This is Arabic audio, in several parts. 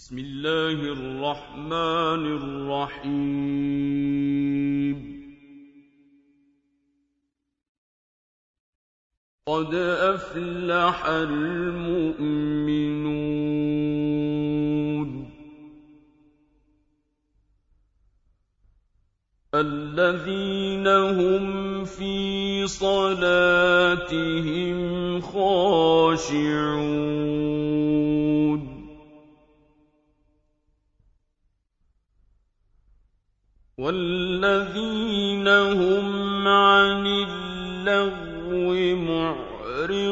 بسم الله الرحمن الرحيم. قد أفلح المؤمنون الذين هم في صلاتهم خاشعون. وَالَّذِينَ هُمْ عَنِ اللَّغْوِ مُعْرِضُونَ.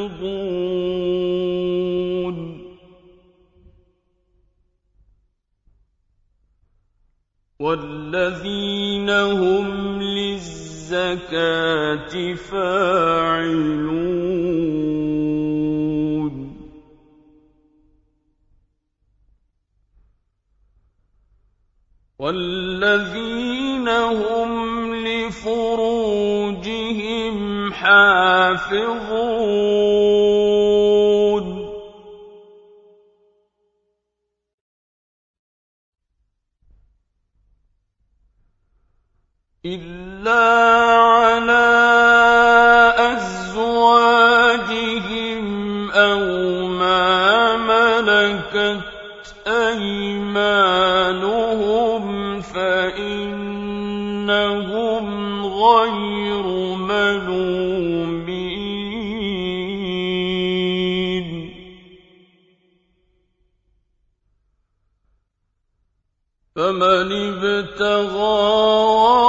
وَالَّذِينَ هُمْ لِلزَّكَاةِ فَاعِلُونَ. وَالَّذِينَ حَافِظُونَ إِلَّا عَلَىٰ أَزْوَاجِهِمْ أَوْ مَا مَلَكَتْ أَيْمَانُهُمْ فَإِنَّهُمْ غَيْرُ مَلُومِينَ فَمَنِ ابْتَغَىٰ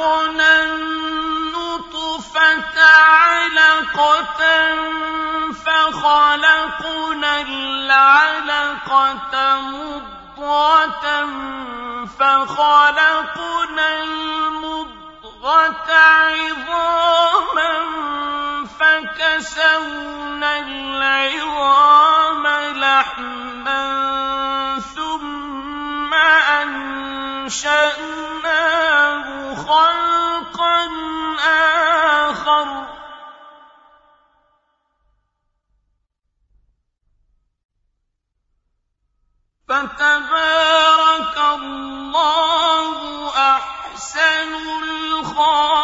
خَلَقْنَا النُّطْفَةَ عَلَقَةً فَخَلَقْنَا الْعَلَقَةَ مُضْغَةً فَخَلَقْنَا الْمُضْغَةَ عِظَامًا فَكَسَوْنَا الْعِظَامَ لَحْمًا ثُمَّ أَنشَأْنَاهُ خَلْقًا آخَرَ ۚ. فَتَبَارَكَ اللَّهُ أَحْسَنُ الْخَالِقِينَ.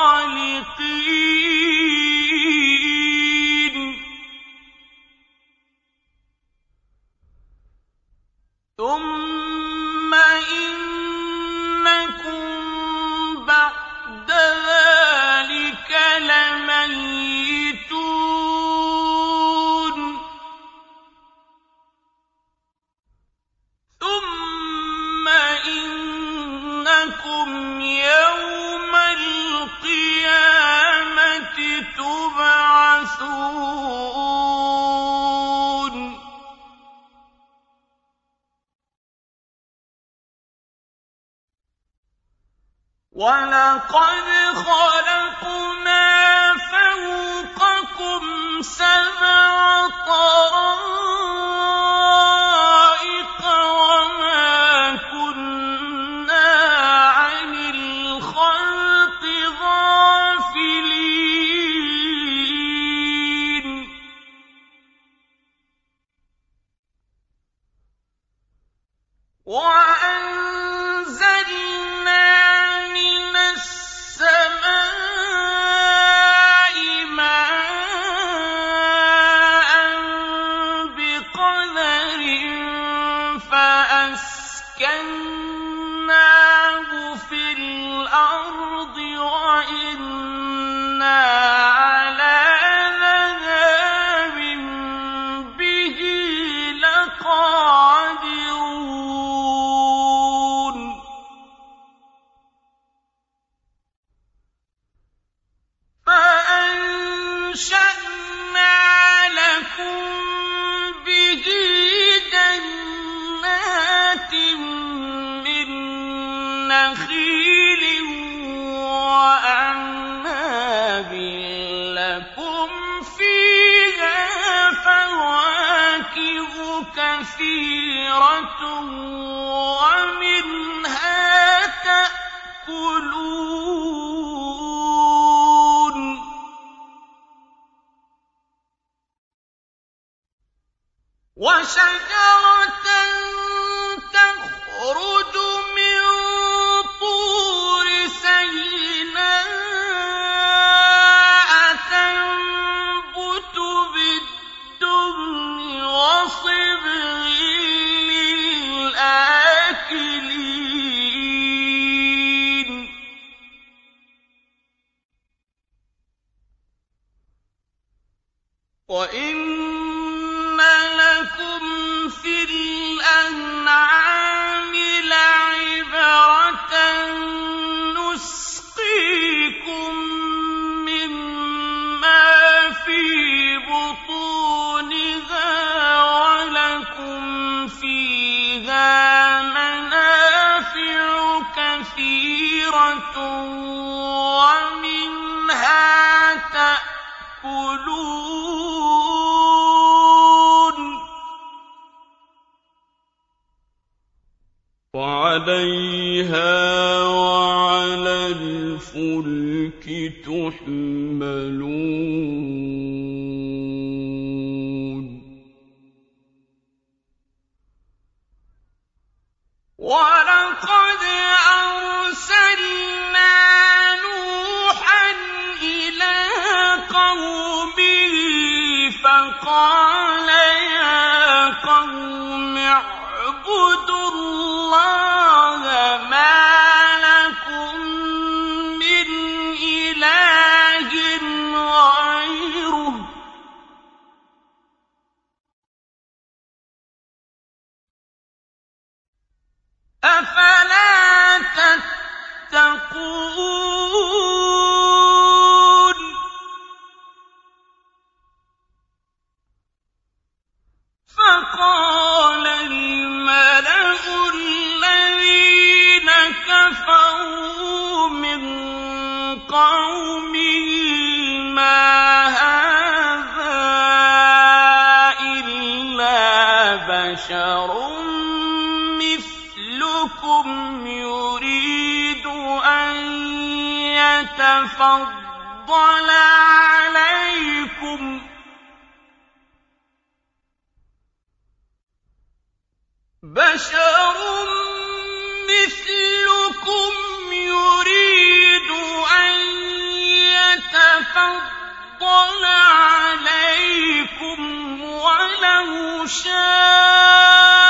يأكلون. وعليه بشر مثلكم يريد أن يتفضل عليكم ولو شاء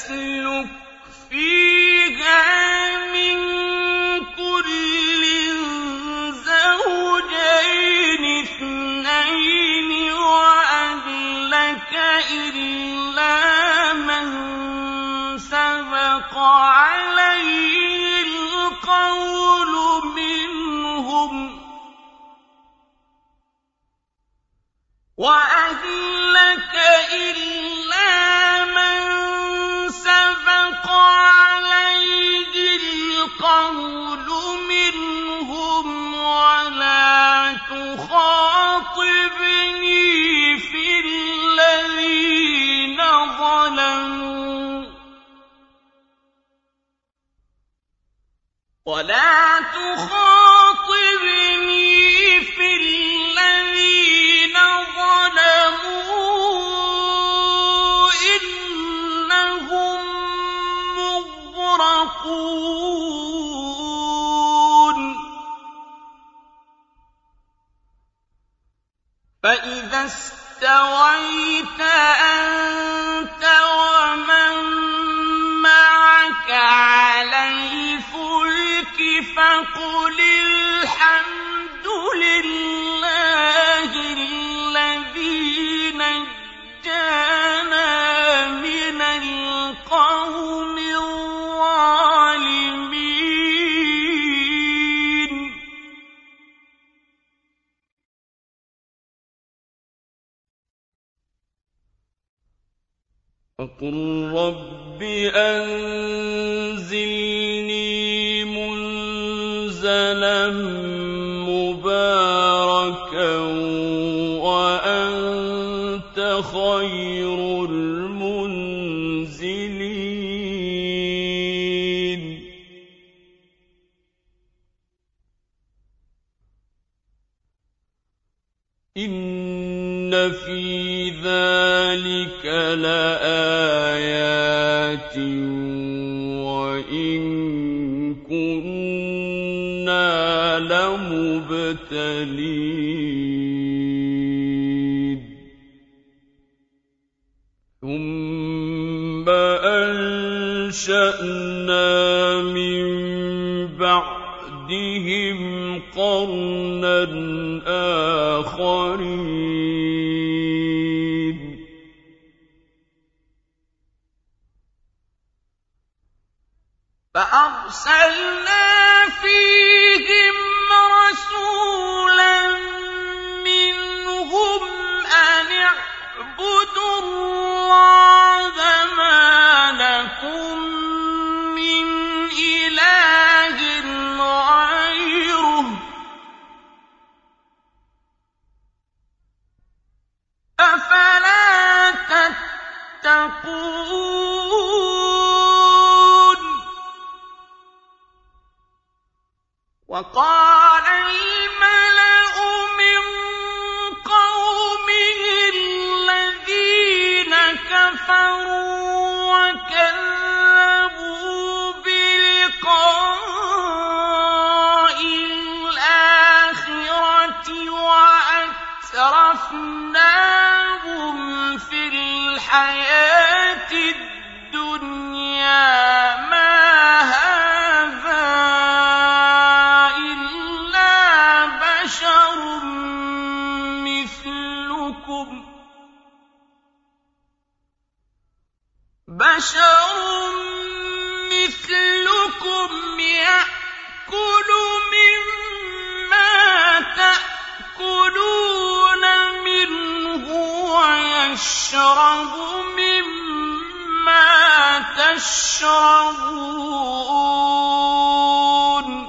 اثْنَيْنِ تُخَاطِبْنِي فِي الَّذِينَ ظَلَمُوا ۚ. فَإِذَا تَشْرَبُونَ ۚ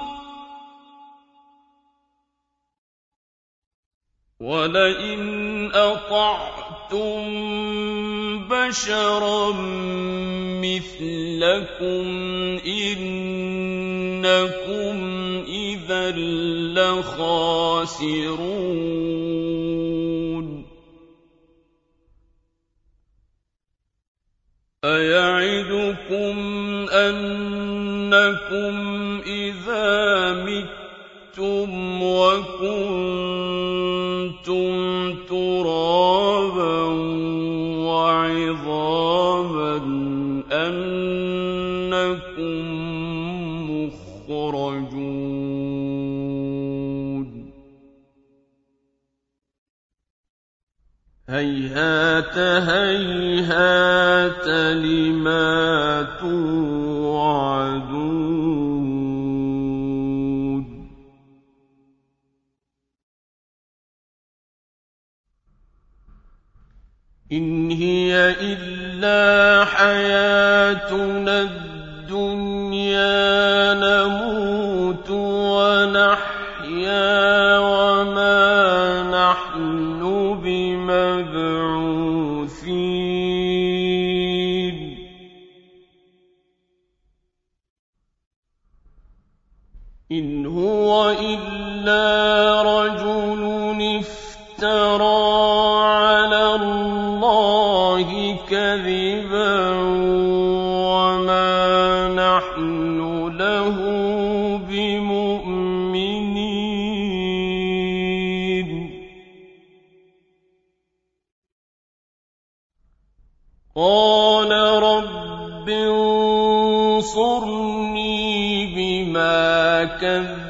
وَلَئِنْ أَطَعْتُم بَشَرًا مِّثْلَكُمْ إِنَّكُمْ إِذًا لَّخَاسِرُونَ. أَيَعِدُكُمْ أَنَّكُمْ إِذَا مِتُّمْ وَكُنتُمْ هَيْهَاتَ هَيْهَاتَ لِمَا تُوعَدُونَ. إِنْ هِيَ إِلَّا حَيَاتُنَا افْتَرَىٰ عَلَى اللَّهِ كَذِبًا وَمَا نَحْنُ لَهُ بِمُؤْمِنِينَ. قَالَ رَبِّ انصُرْنِي بِمَا كَذَّبُونِ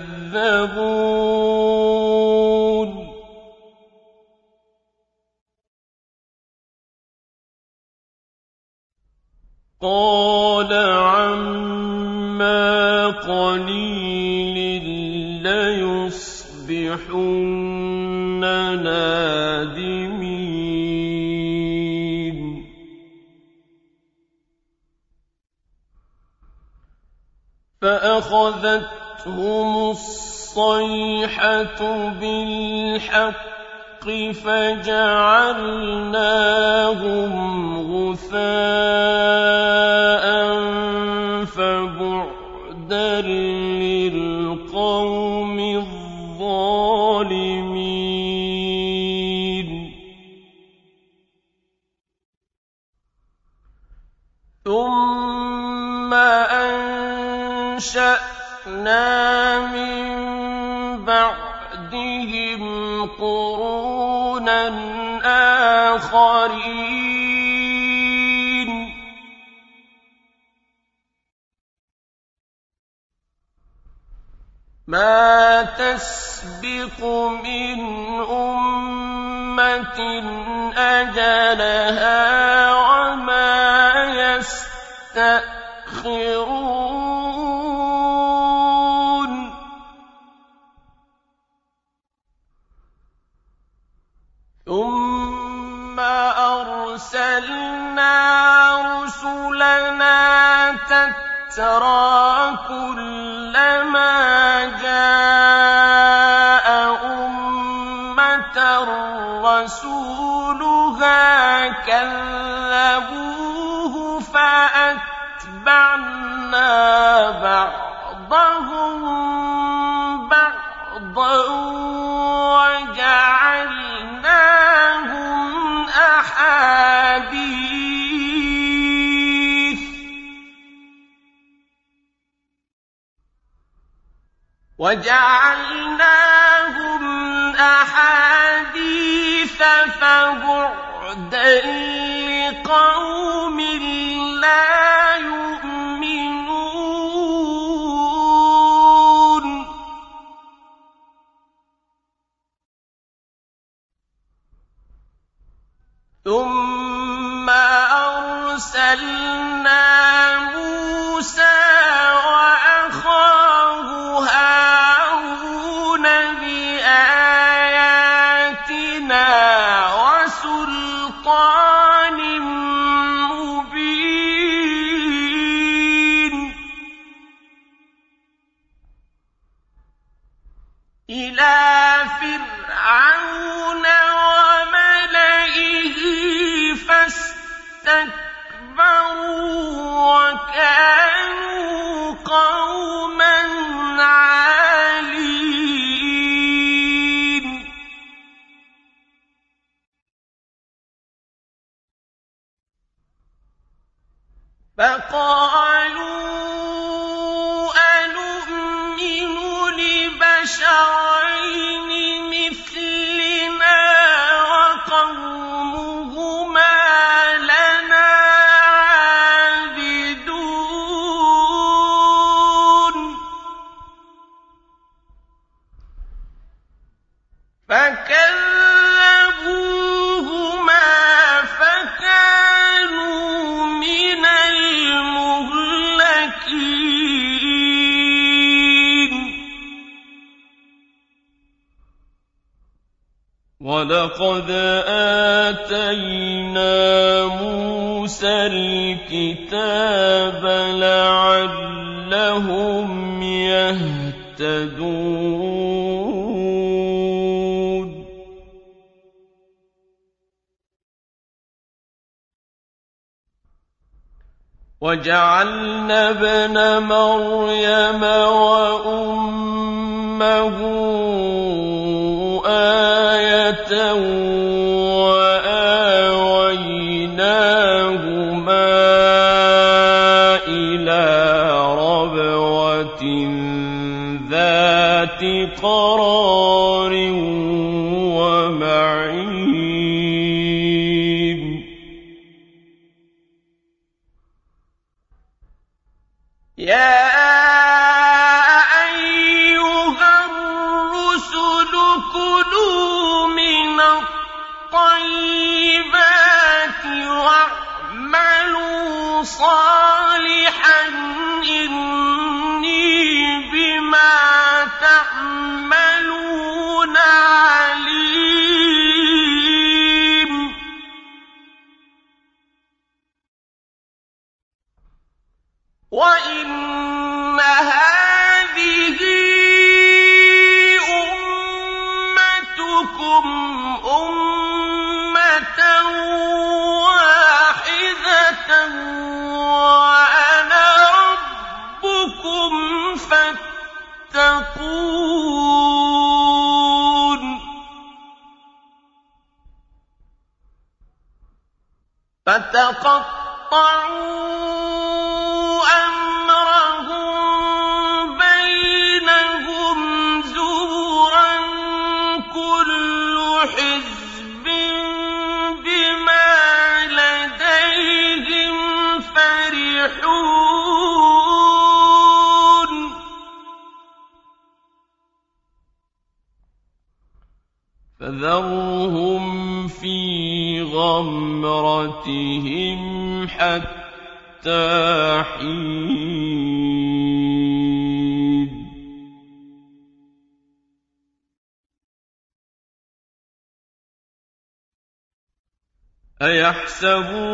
مَا تَسْبِقُ مِنْ أُمَّةٍ أَجَلَهَا وَمَا يَسْتَأْخِرُونَ. ثُمَّ أَرْسَلْنَا رُسُلَنَا تَتْرَىٰ ۖ كُلَّمَا جَاءَ أُمَّةً رَّسُولُهَا كَذَّبُوهُ فَأَتْبَعْنَا بَعْضَهُم بَعْضًا وجعلناهم أحاديث فبعدا لقوم لا يؤمنون. ثم أرسلنا موسى وجعلنا ابن مريم وأمه آية وآويناهما إلى ربوة ذات قرار فتقطعوا 在屋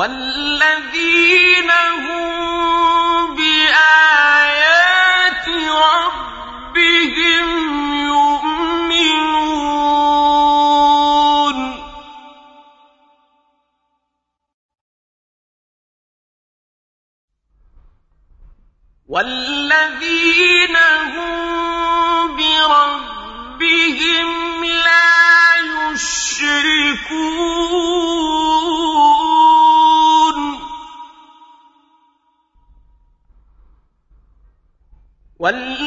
والذين هم بآيات ربهم يؤمنون. والذين والإنسان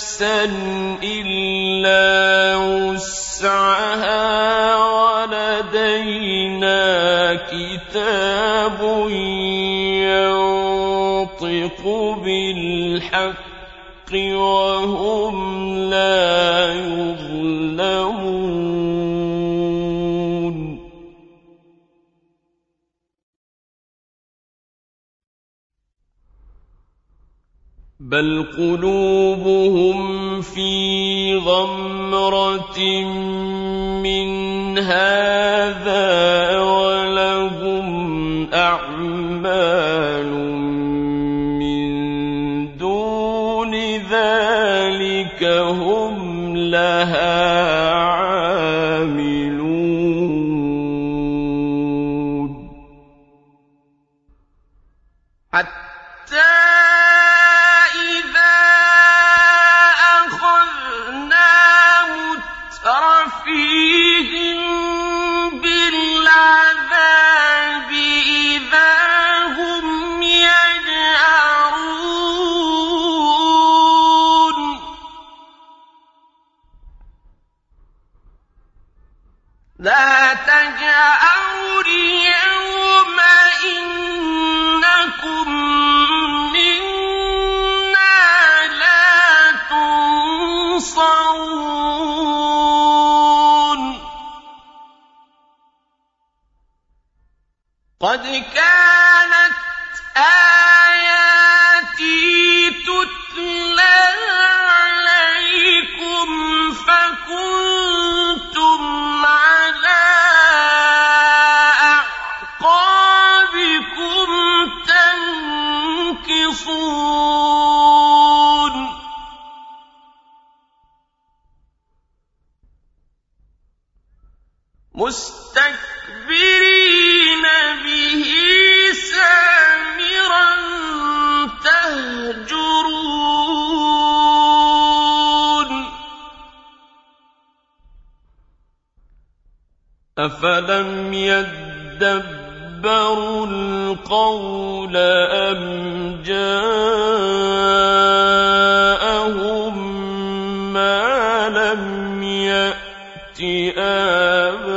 نفسا إلا وسعها بل قلوبهم في غمرة قد كانت آياتي تتلى عليكم فكنتم على أعقابكم تنكصون. مستكبرين أفلم يدبروا القول أم جاءهم ما لم يأت آباءهم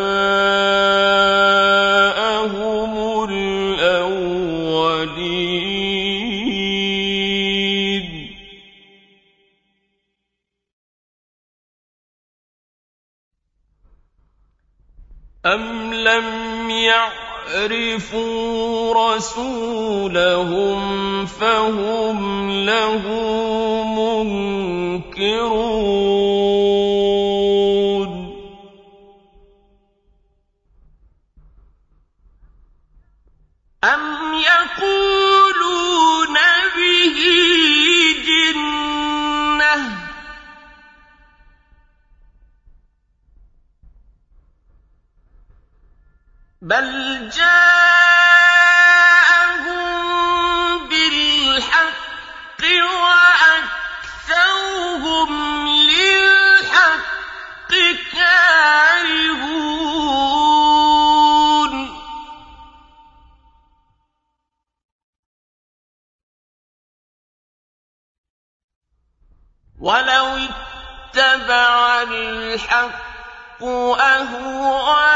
بَلْ جَاءَهُم بِالْحَقِّ وَأَكْثَرُهُمْ لِلْحَقِّ كَارِهُونَ وَلَوِ اتَّبَعَ الْحَقُّ أَهْوَاءَهُمْ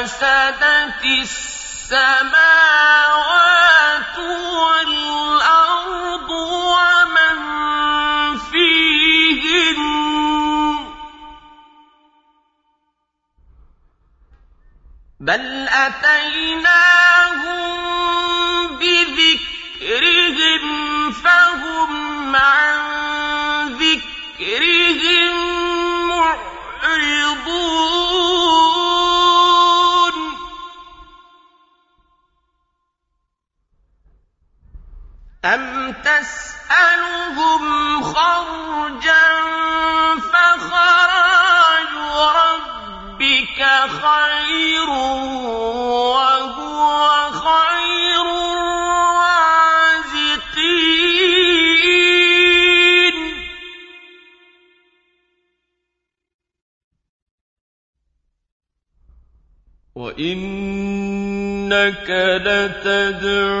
لَفَسَدَتِ السَّمَاوَاتُ تَسْأَلُهُمْ خَرْجًا فَخَرَاجُ رَبِّكَ خَيْرٌ ۖ وَهُوَ خَيْرُ الرَّازِقِينَ. وَإِنَّ إنك لتدعوهم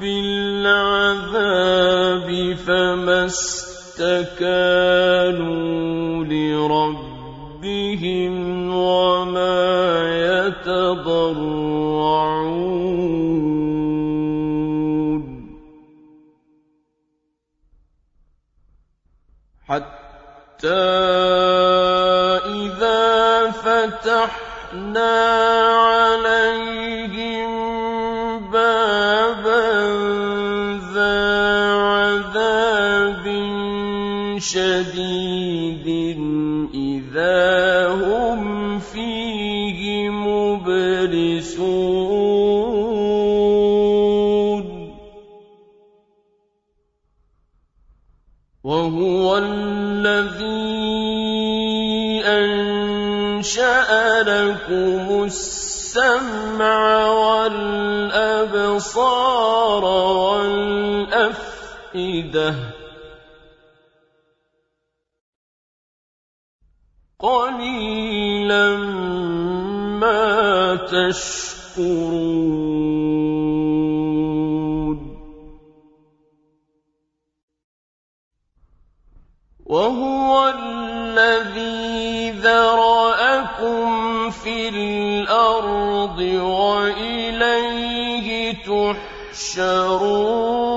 بالعذاب فما استكانوا لربهم وما يتضرعون. حتى إذا فتحنا السمع والأبصار والأفئدة. قليلا ما تشكرون. تحشرون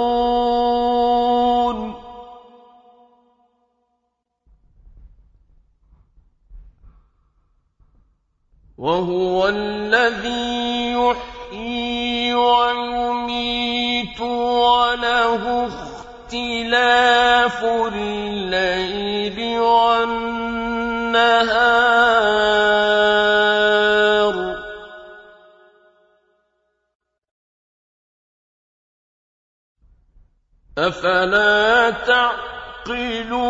أفلا تعقلون؟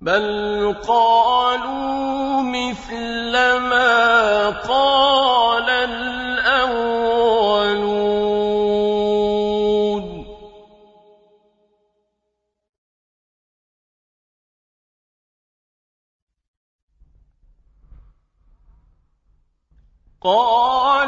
بل قالوا مثل ما قال قالوا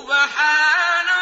سبحان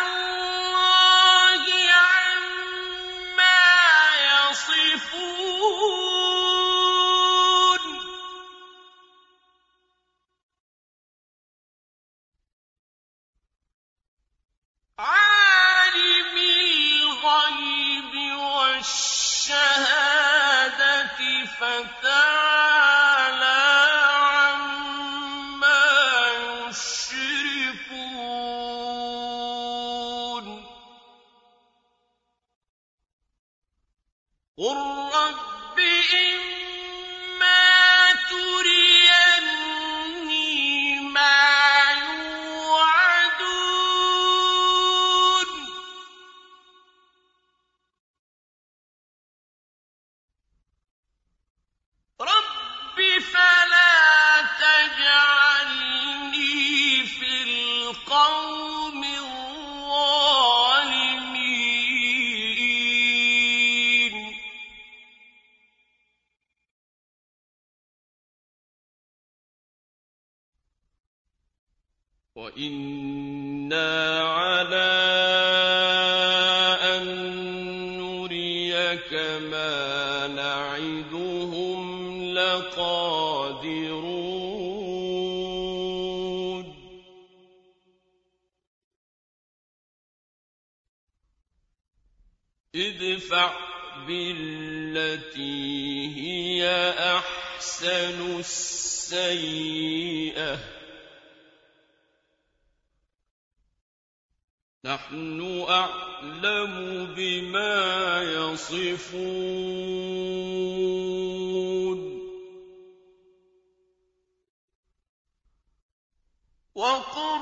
التي هي أحسن السيئة. نحن أعلم بما يصفون. وقل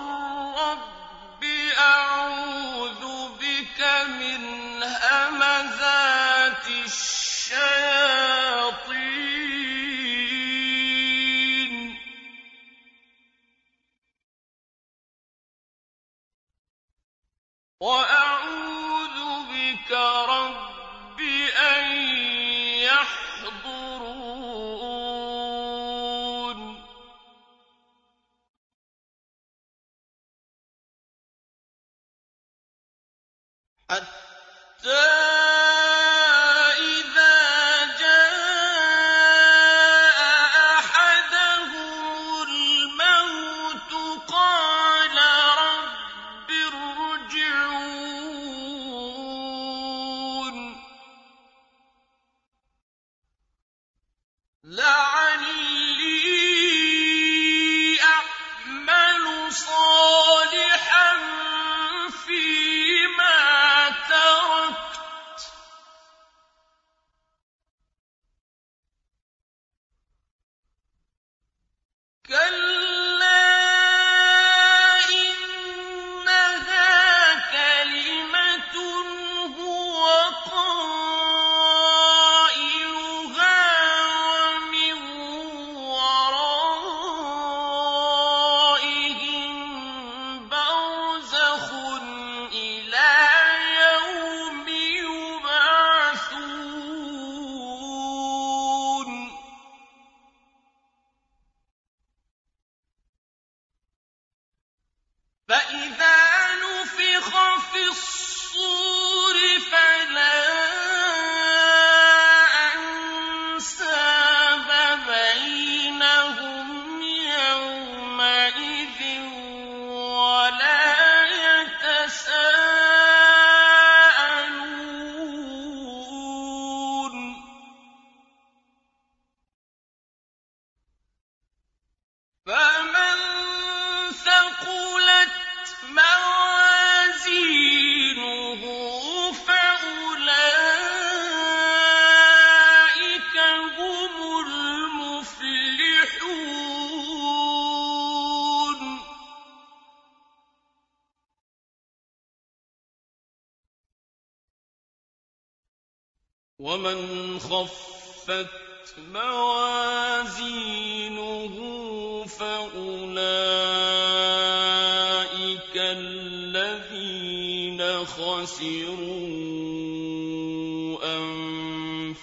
رب أعوذ بك من همن الشياطين وأعوذ بك رب أن يحضرون. حتى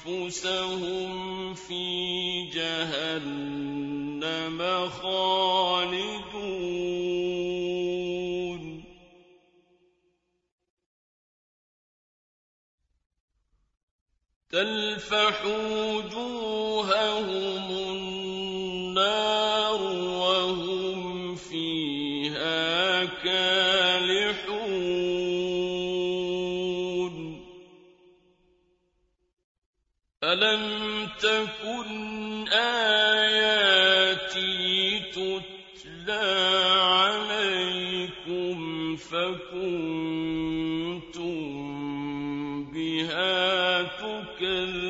أنفسهم في جهنم خالدون. تلفح وجوههم فكنتم بها تكذبون.